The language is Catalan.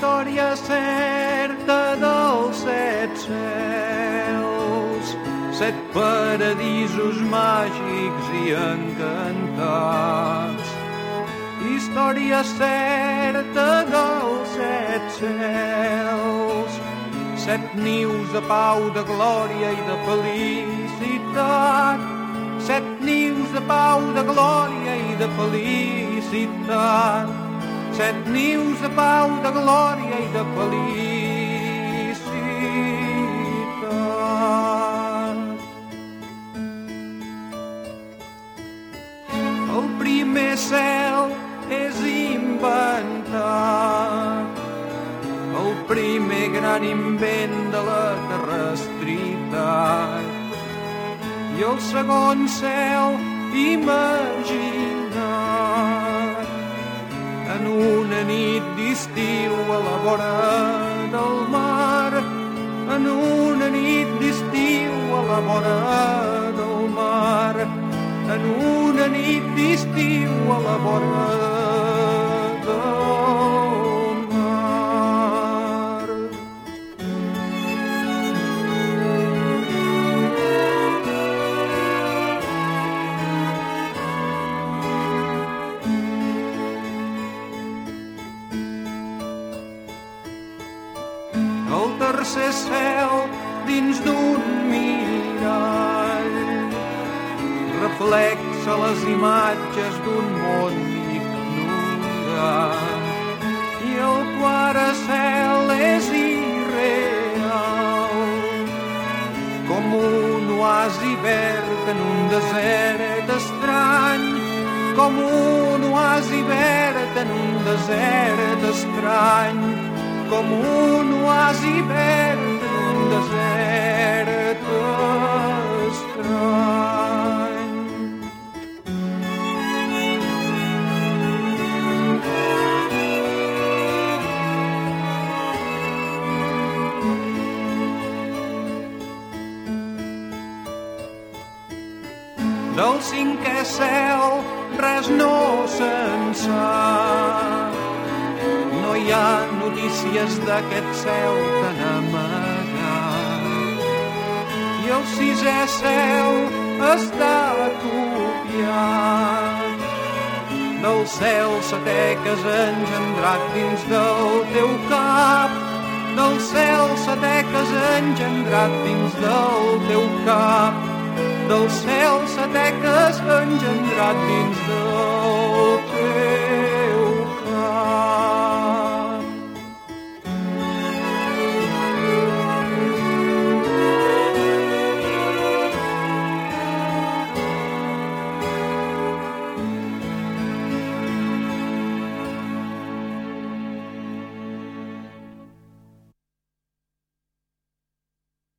història certa dels set cels, set paradisos màgics i encantats. Història certa dels set cels, set nius de pau, de glòria i de felicitat. Set nius de pau, de glòria i de felicitat. Set nius de pau, de glòria i de felicitat. El primer cel és inventat el primer gran invent de la terrestritat. I el segon cel imaginat en una nit d'estiu a la vora del mar, en una nit d'estiu a la vora del mar, en una nit d'estiu a la vora Tercer cel dins d'un mirall. Reflexa les imatges d'un món ignorat. I el quart cel és irreal. Com un oasi verd en un desert estrany. Com un oasi verd en un desert estrany. Com un oasi verd Del cinquè cel res no se'n. No hi ha notícies d'aquest cel tan amagat. I el sisè cel està copiat del cel setè que has engendrat dins del teu cap del cel setè que has engendrat dins del teu cap del cel setè que has engendrat dins del